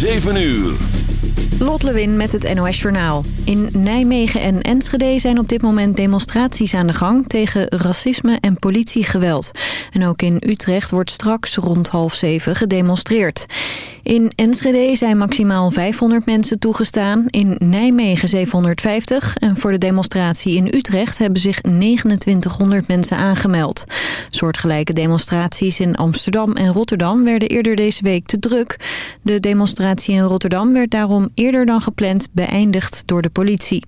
7 uur. Lot Lewin met het NOS Journaal. In Nijmegen en Enschede zijn op dit moment demonstraties aan de gang... tegen racisme en politiegeweld. En ook in Utrecht wordt straks rond half zeven gedemonstreerd. In Enschede zijn maximaal 500 mensen toegestaan, in Nijmegen 750... en voor de demonstratie in Utrecht hebben zich 2900 mensen aangemeld. Soortgelijke demonstraties in Amsterdam en Rotterdam werden eerder deze week te druk. De demonstratie in Rotterdam werd daarom eerder dan gepland beëindigd door de politie.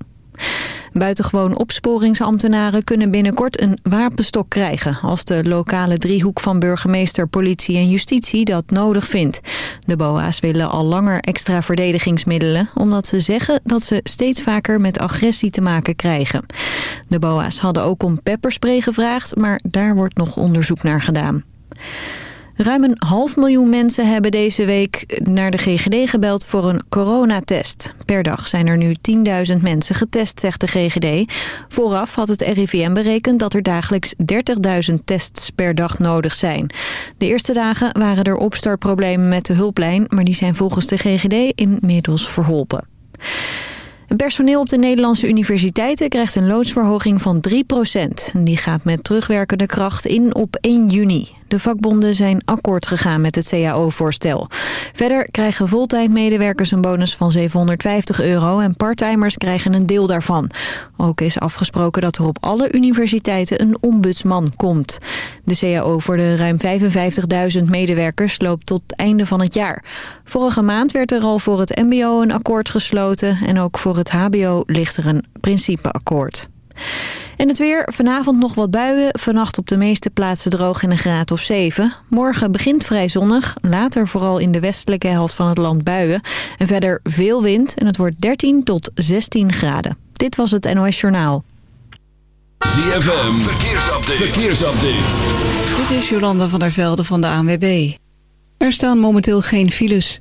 Buitengewoon opsporingsambtenaren kunnen binnenkort een wapenstok krijgen... als de lokale driehoek van burgemeester, politie en justitie dat nodig vindt. De BOA's willen al langer extra verdedigingsmiddelen... omdat ze zeggen dat ze steeds vaker met agressie te maken krijgen. De BOA's hadden ook om pepperspray gevraagd, maar daar wordt nog onderzoek naar gedaan. Ruim een half miljoen mensen hebben deze week naar de GGD gebeld voor een coronatest. Per dag zijn er nu 10.000 mensen getest, zegt de GGD. Vooraf had het RIVM berekend dat er dagelijks 30.000 tests per dag nodig zijn. De eerste dagen waren er opstartproblemen met de hulplijn, maar die zijn volgens de GGD inmiddels verholpen. Personeel op de Nederlandse universiteiten krijgt een loodsverhoging van 3% Die gaat met terugwerkende kracht in op 1 juni. De vakbonden zijn akkoord gegaan met het CAO-voorstel. Verder krijgen voltijdmedewerkers een bonus van 750 euro... en parttimers krijgen een deel daarvan. Ook is afgesproken dat er op alle universiteiten een ombudsman komt. De CAO voor de ruim 55.000 medewerkers loopt tot het einde van het jaar. Vorige maand werd er al voor het mbo een akkoord gesloten... en ook voor het hbo ligt er een principeakkoord. En het weer, vanavond nog wat buien. Vannacht op de meeste plaatsen droog in een graad of 7. Morgen begint vrij zonnig. Later vooral in de westelijke helft van het land buien. En verder veel wind en het wordt 13 tot 16 graden. Dit was het NOS Journaal. ZFM, verkeersupdate. verkeersupdate. Dit is Jolanda van der Velde van de ANWB. Er staan momenteel geen files.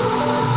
Oh!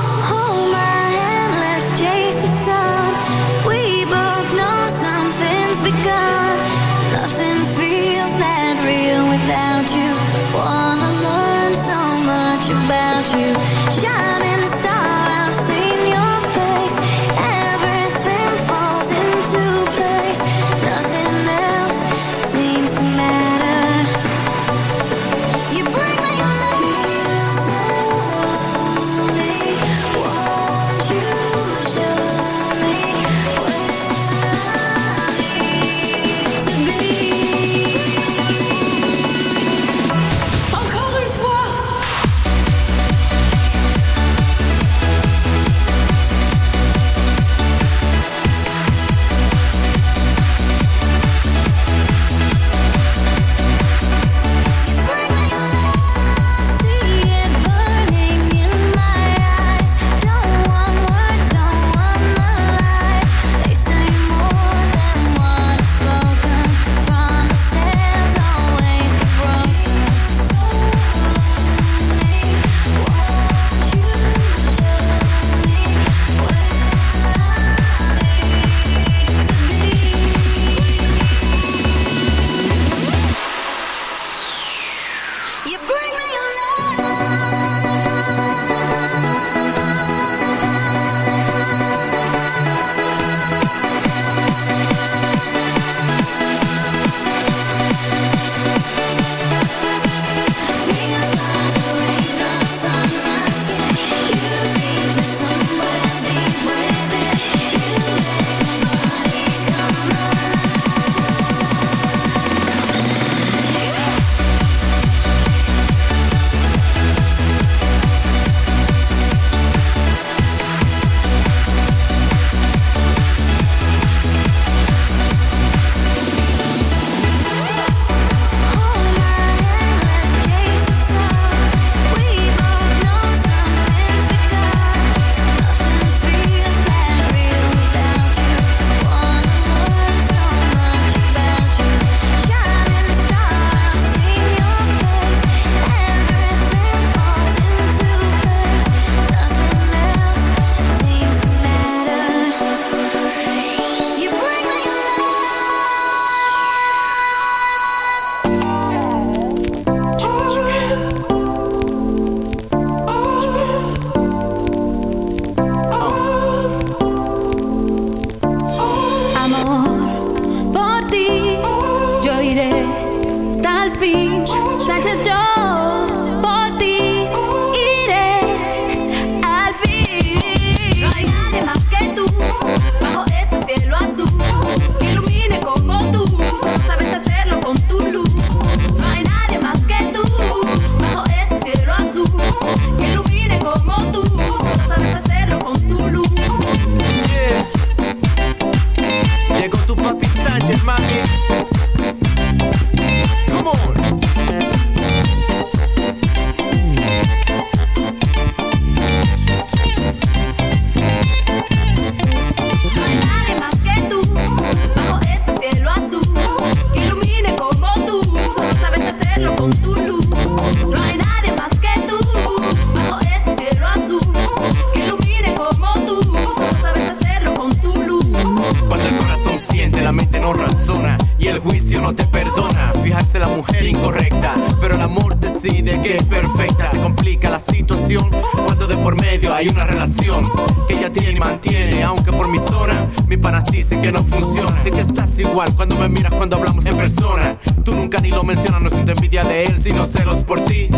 hay una relación que ella tiene y mantiene. Aunque por mi zona, mis panas dicen que no funciona. Sé que estás igual cuando me miras, cuando hablamos en persona. Tú nunca ni lo mencionas, no siento envidia de él, sino celos por ti.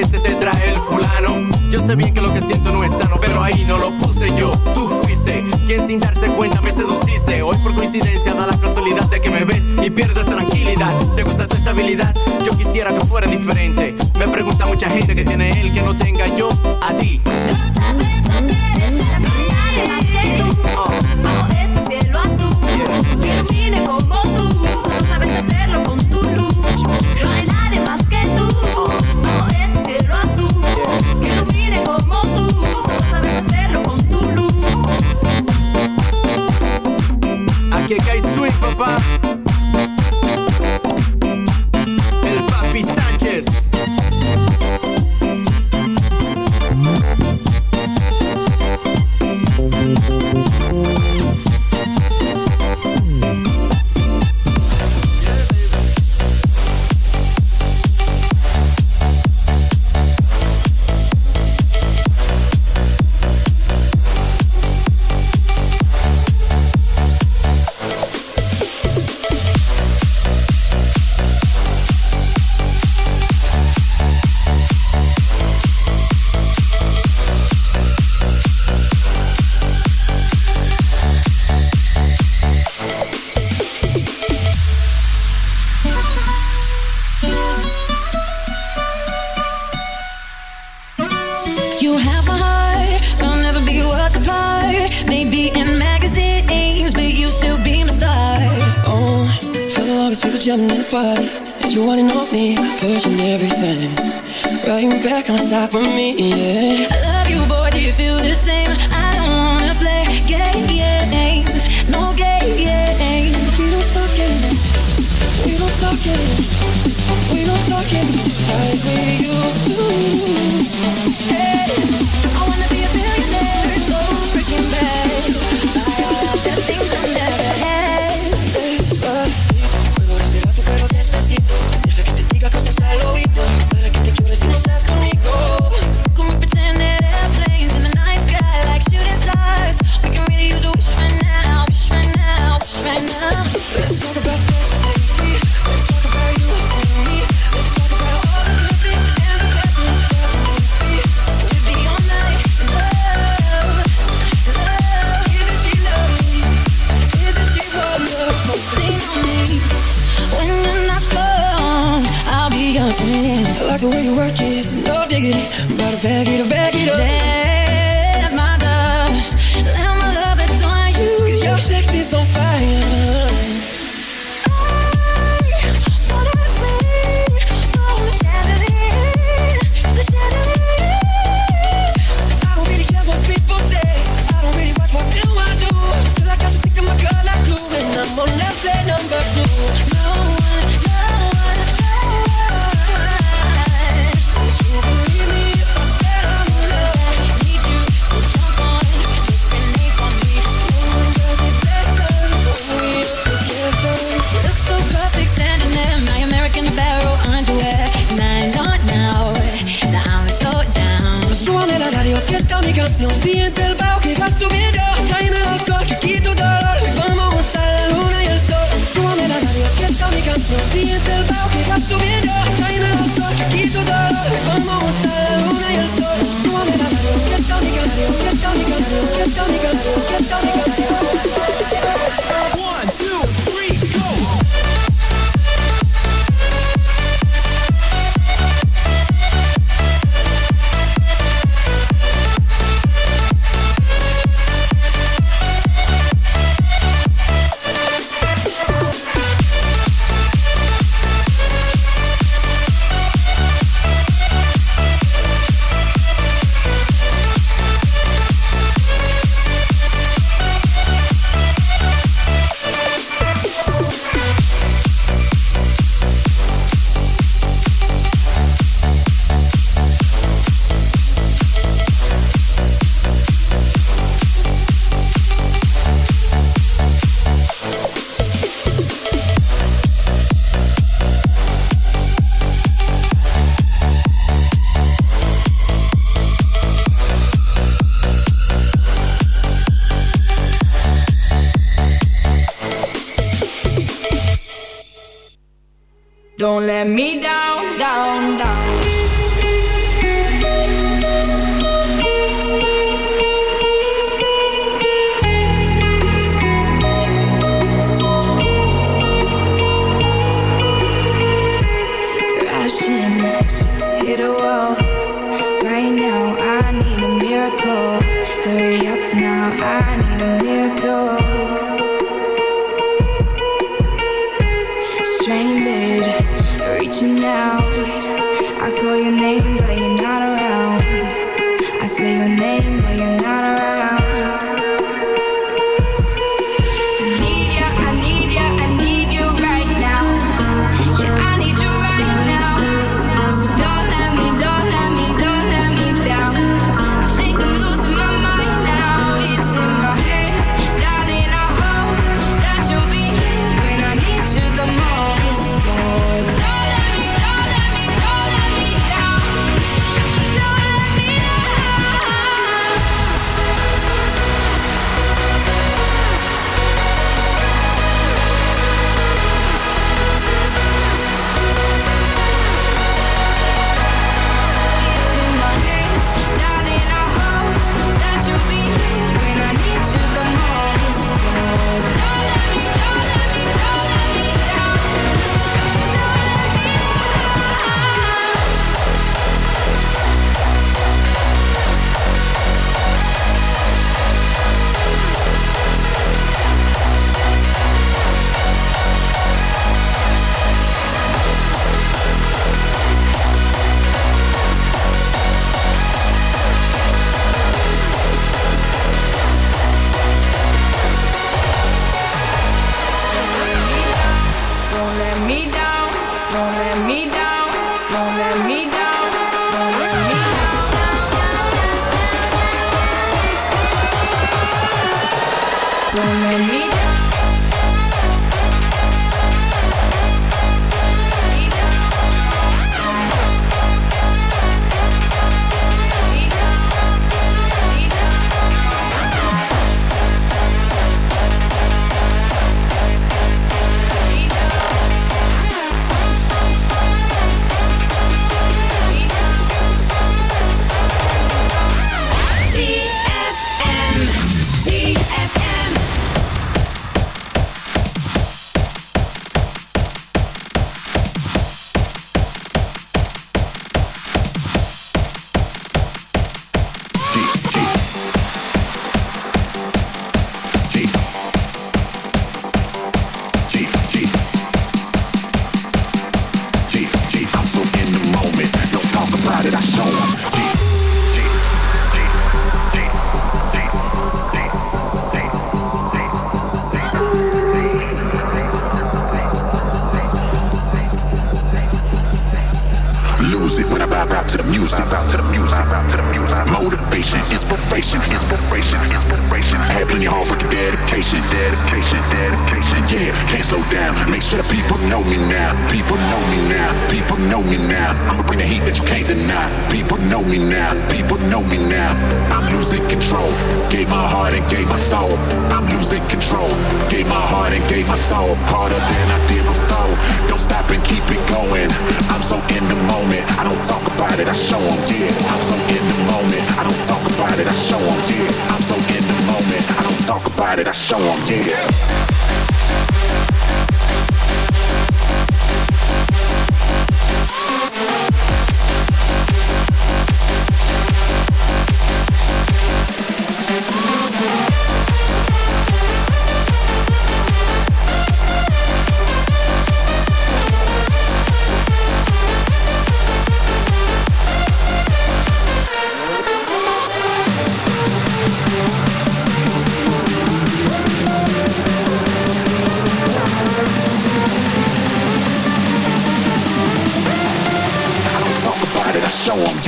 veces te trae el fulano. Yo sé bien que lo que siento no es sano, pero ahí no lo puse yo. Tú fuiste quien sin darse cuenta me seduciste. Hoy por coincidencia da la casualidad de que me ves y pierdes tranquilidad. Te gusta tu estabilidad, yo quisiera que fuera diferente. Me pregunta mucha gente que tiene él que no tenga yo a ti. yeah. I love you, boy, do you feel the same? I don't wanna play games, no games. We don't talk games, we don't talk we don't talk like we used to.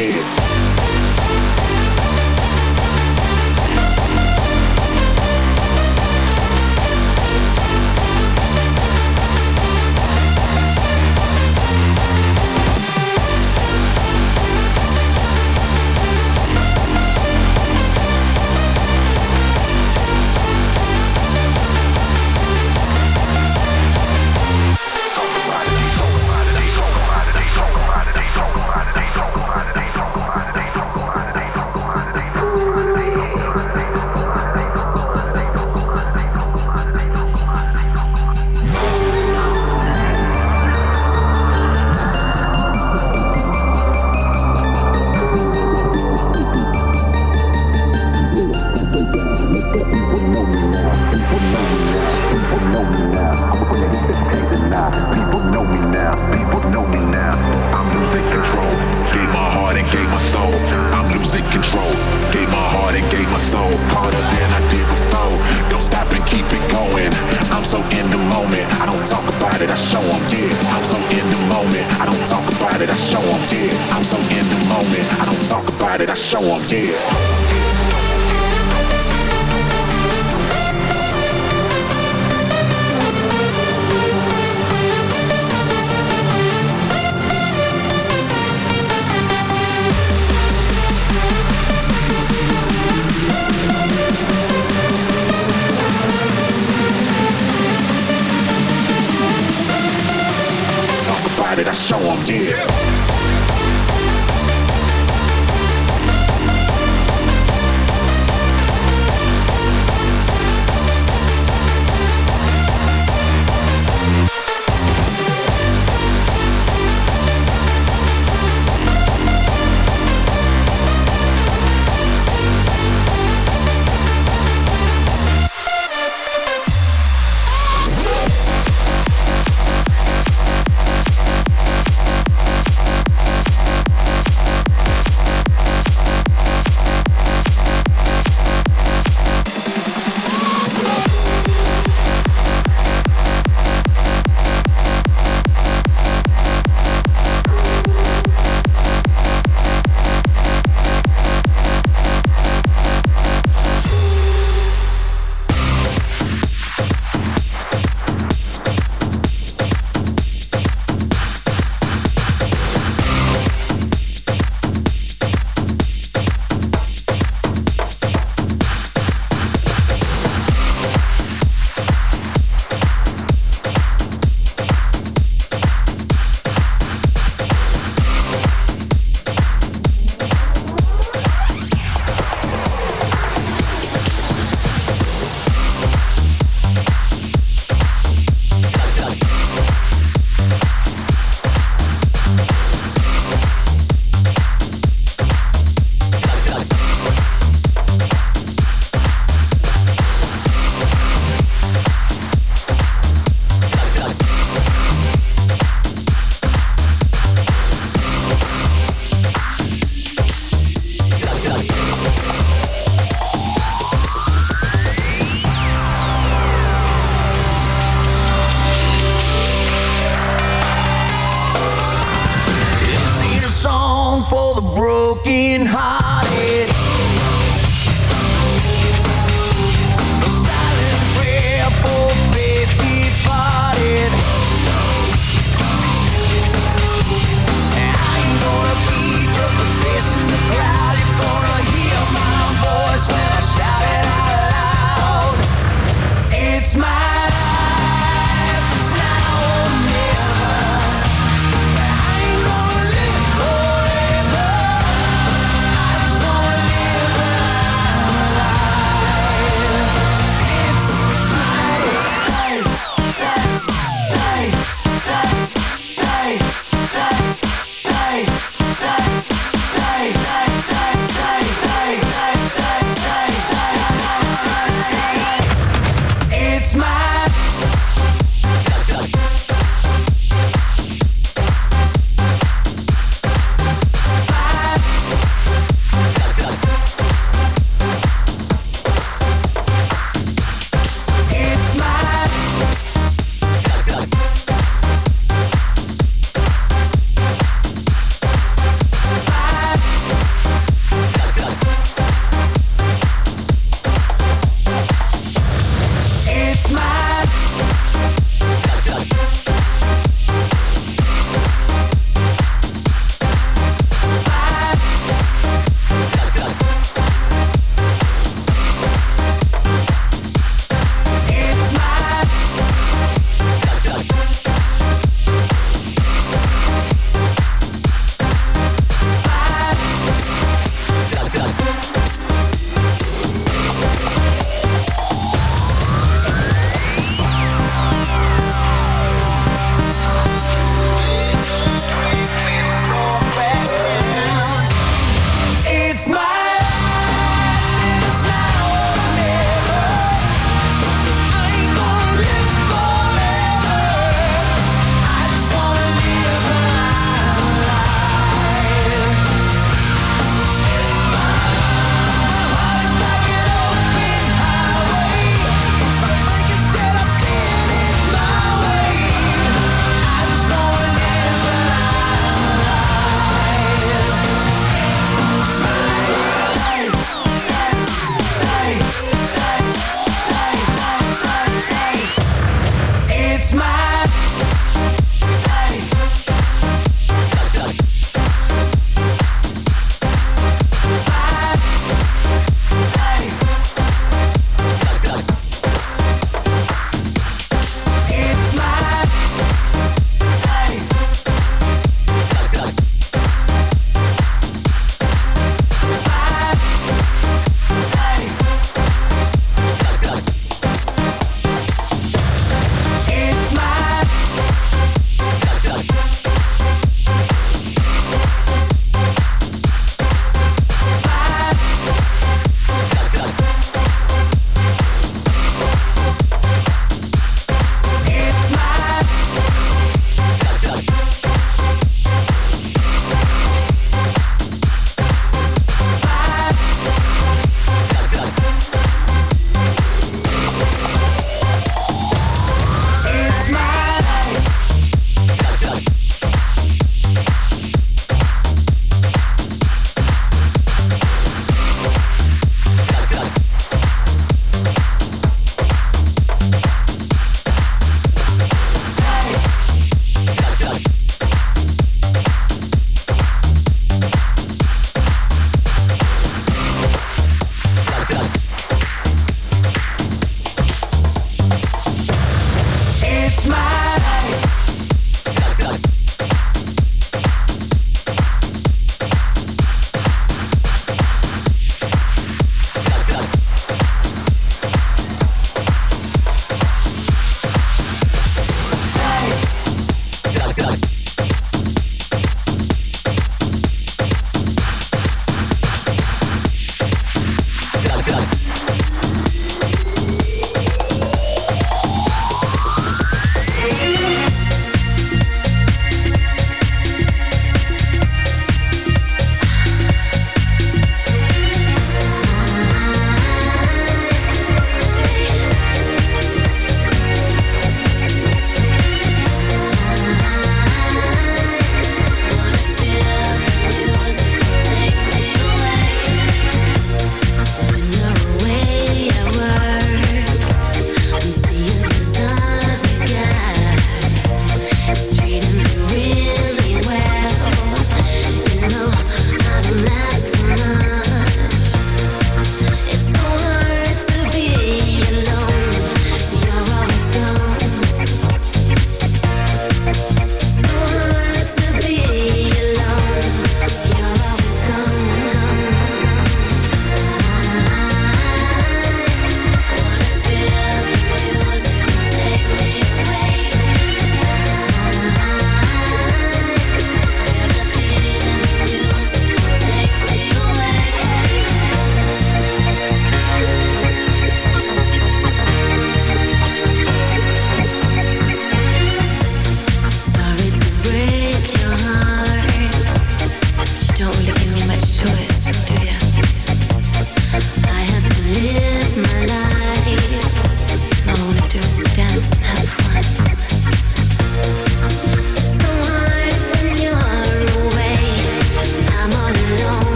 defeated. ready to show them, yeah.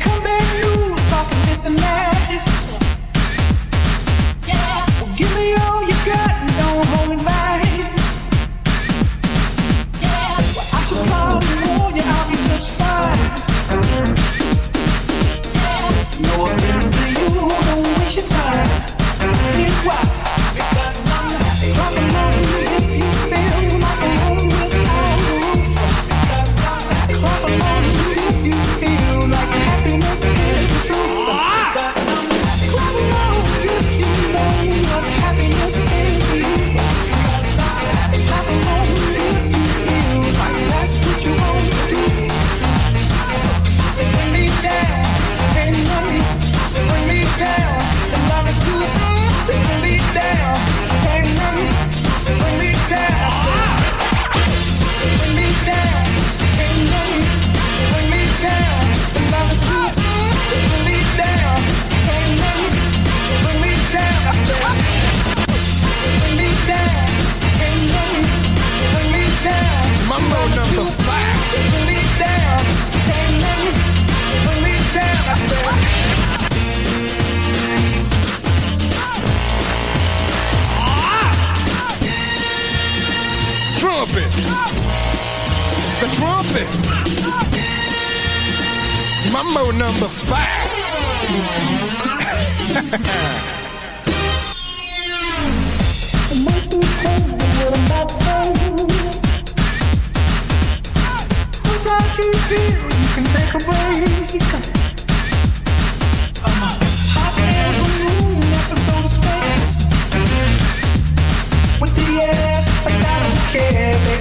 Come and news, talking this and that.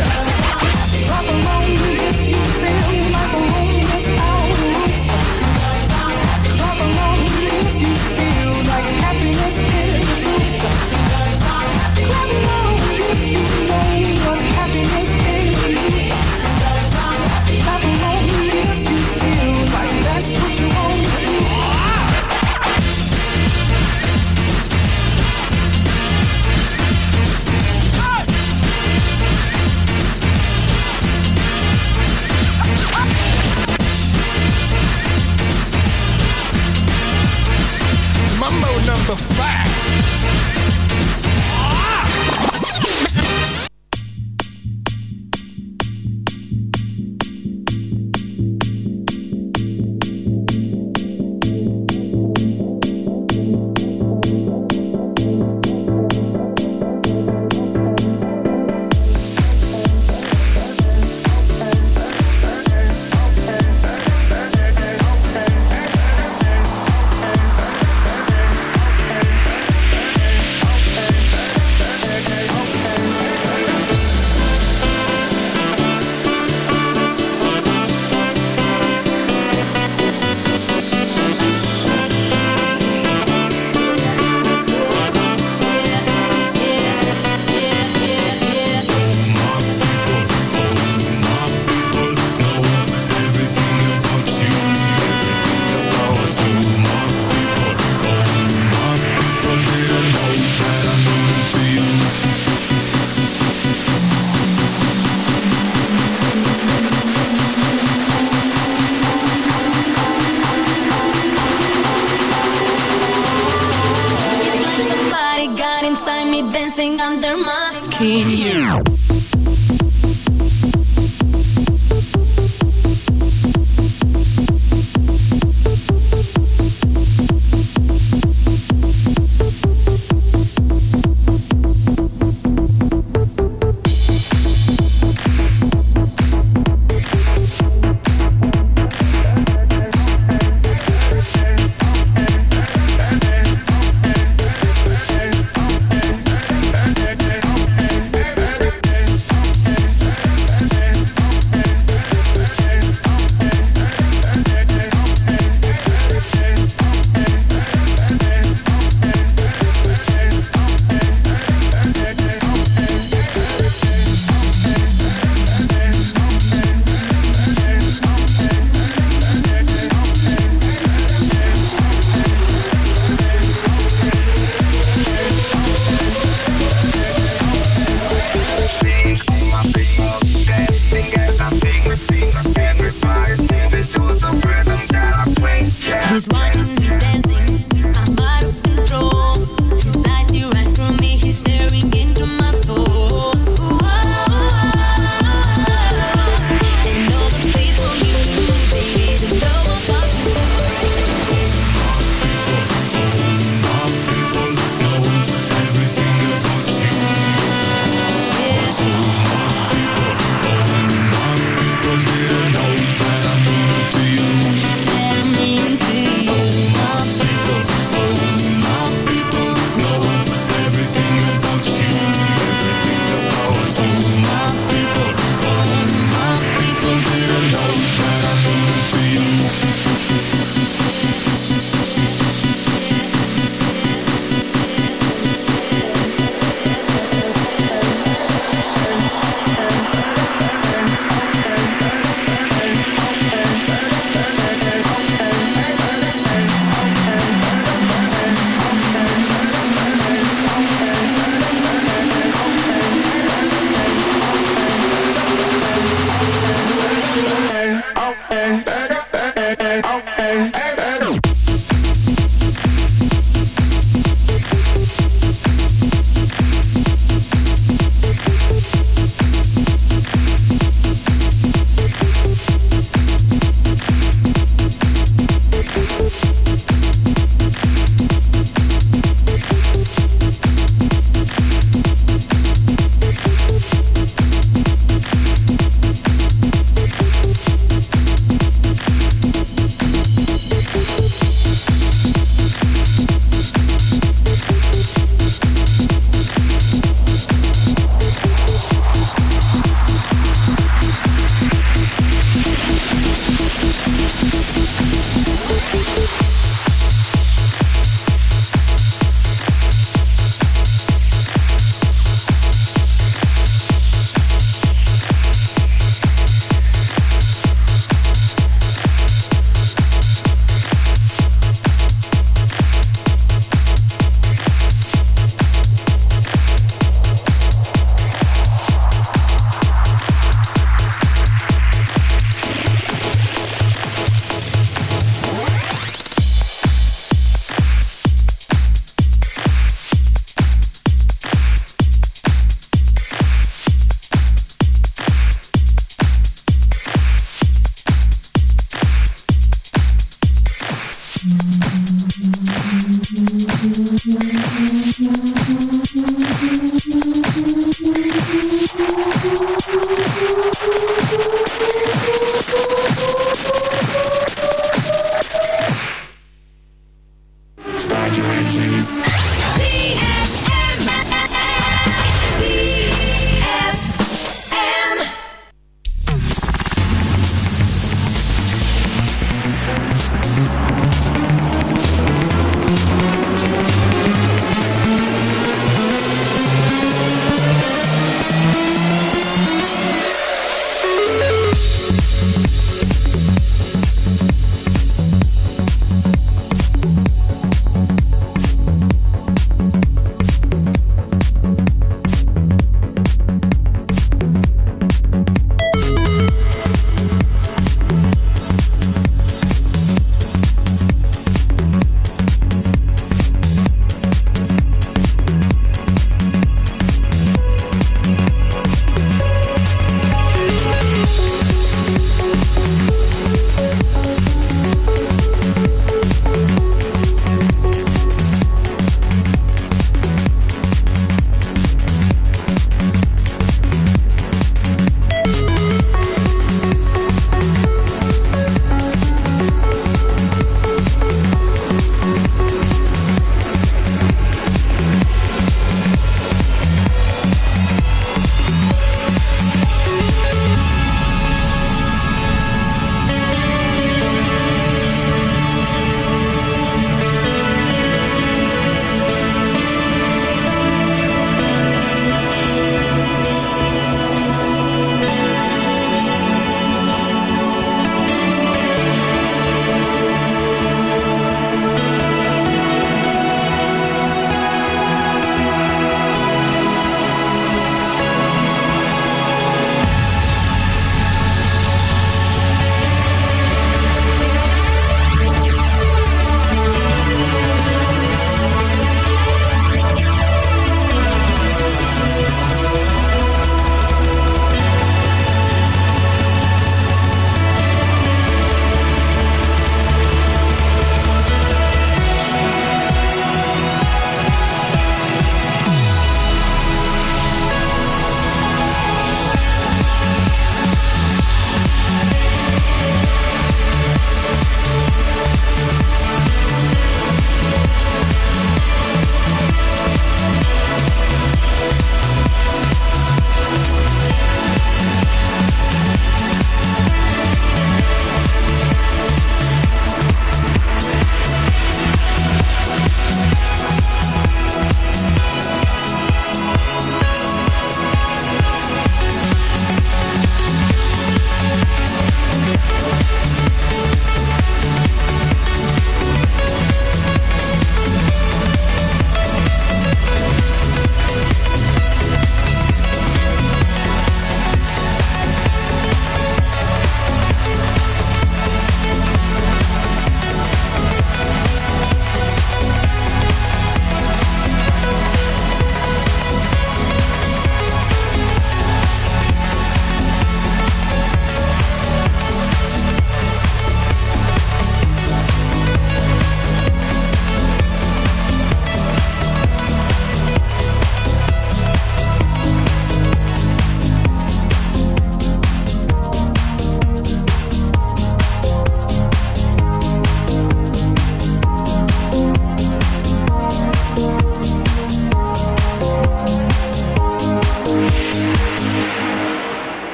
Yeah.